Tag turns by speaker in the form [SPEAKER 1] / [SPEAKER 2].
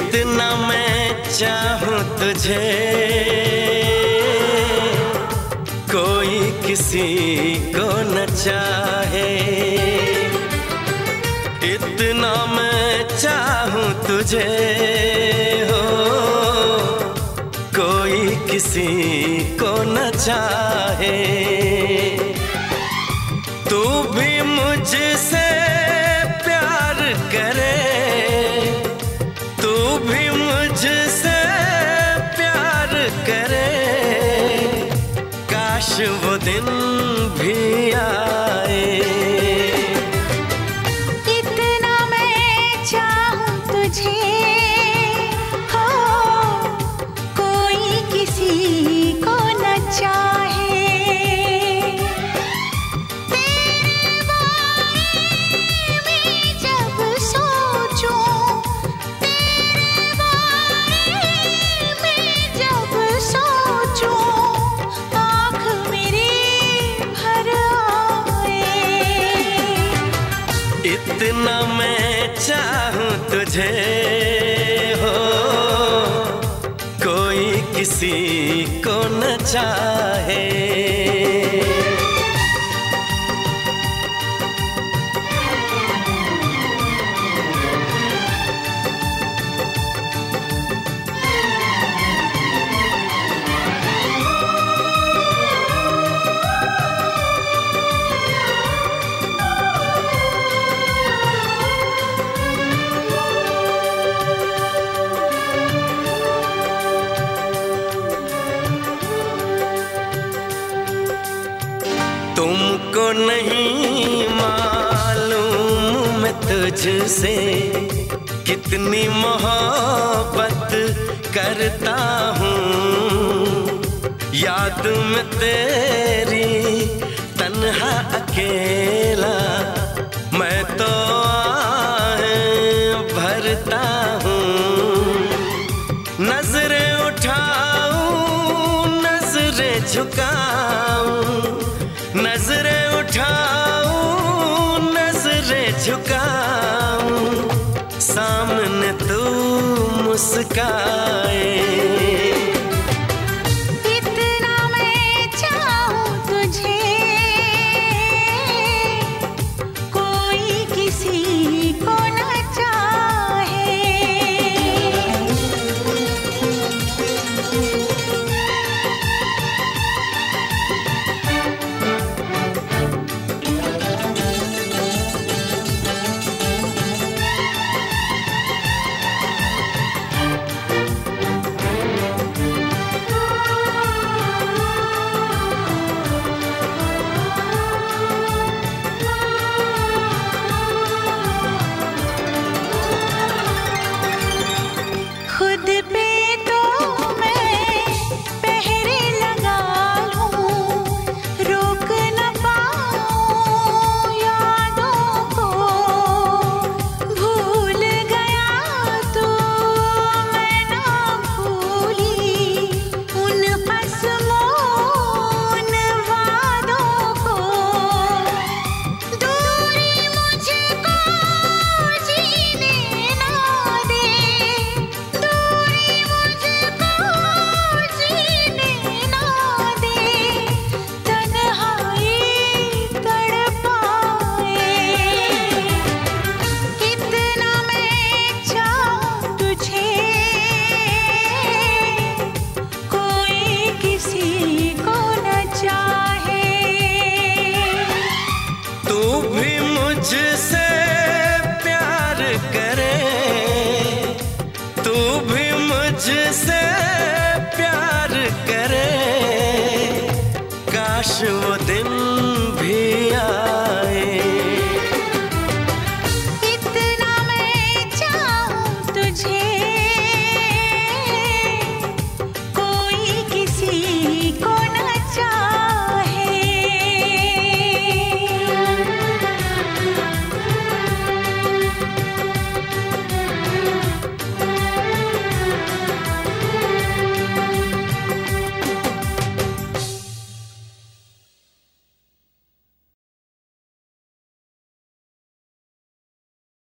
[SPEAKER 1] इतना मैं चाहूँ तुझे। कोई किसी को न चाहे। इतना मैं चाहूँ तुझे हो। कोई किसी को न चाहे। तू भी मुझसे काश वो दिन भी आए।
[SPEAKER 2] चाहूँ तुझे हो। कोई किसी को न चाहे।
[SPEAKER 1] तुमको नहीं मालूम मैं तुझसे कितनी मोहब्बत करता हूँ। याद में तेरी तन्हा अकेला मैं तो भरता हूँ। नज़रें उठाऊं, नज़रें झुकाऊं मुस्काए। मुझसे प्यार